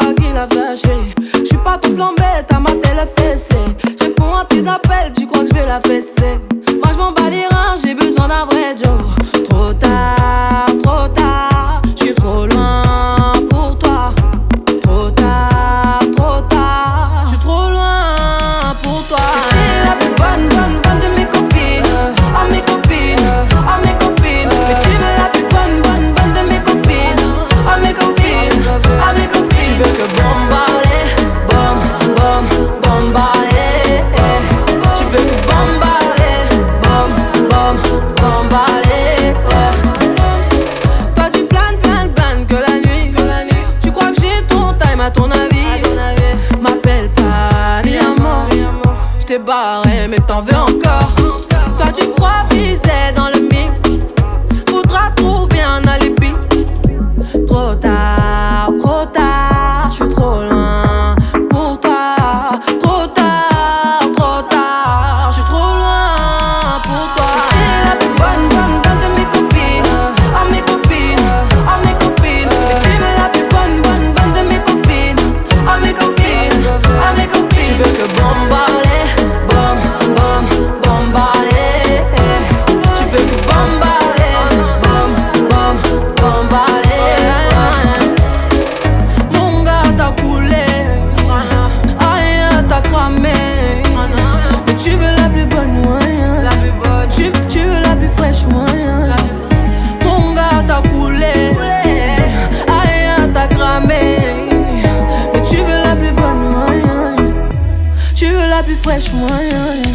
qui l'a fâché. Je suis pas ton plan bête à ma télé fessée. Je réponds à tes appels, tu crois que je vais la fesser. Moi je m'en bats les reins, j'ai besoin d'un vrai jour. Trop tard. à ton avis. M'appelle pas, mi amor. J't'ai barré, mais t'en veux encore. Toi, tu crois viser dans le mythe. Faudra trouver un alibi. Trop tard, trop tard, j'suis trop loin. fresh one.